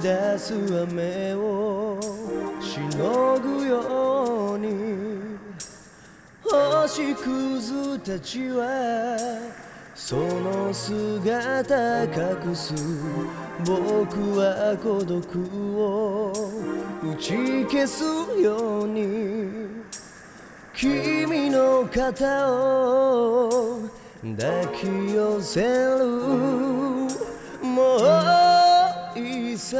出す雨をしのぐように。星屑たちはその姿隠す。僕は孤独を打ち消すように。君の肩を抱き寄せる。さ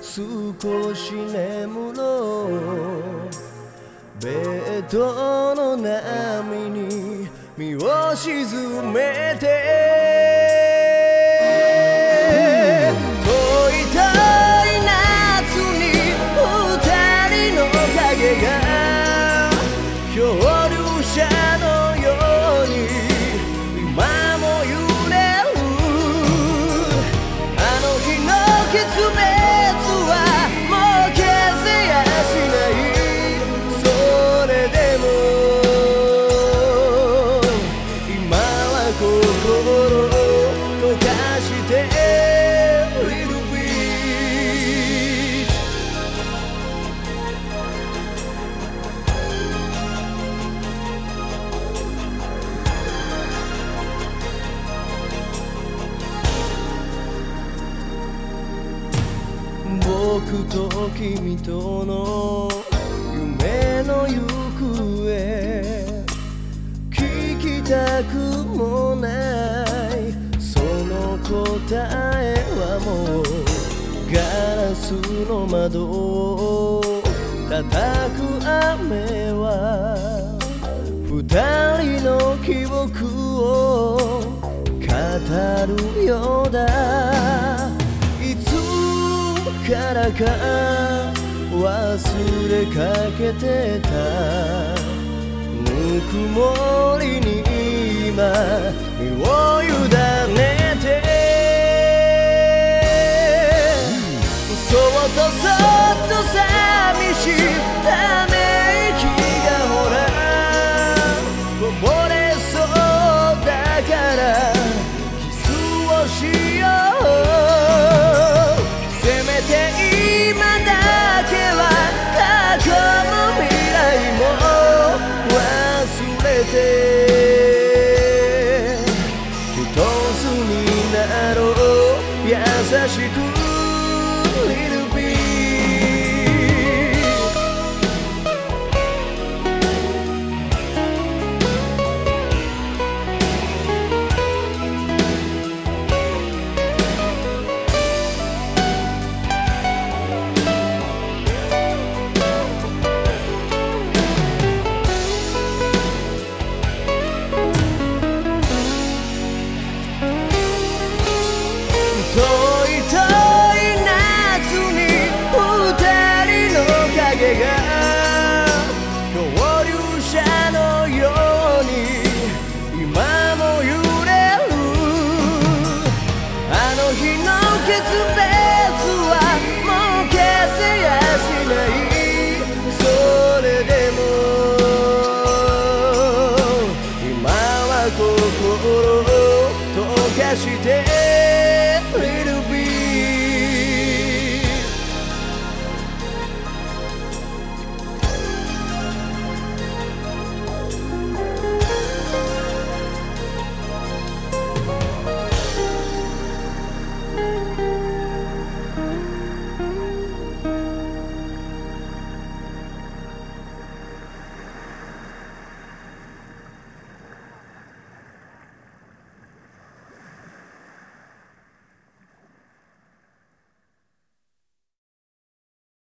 少し眠ろう。ベッドの波に身を沈めて。僕と君との夢の行方聞きたくもないその答えはもうガラスの窓を叩く雨は二人の記憶を語るようだ。からか忘れかけてたぬくもりに今身を一つになろう。優しくは心を溶かして Little bit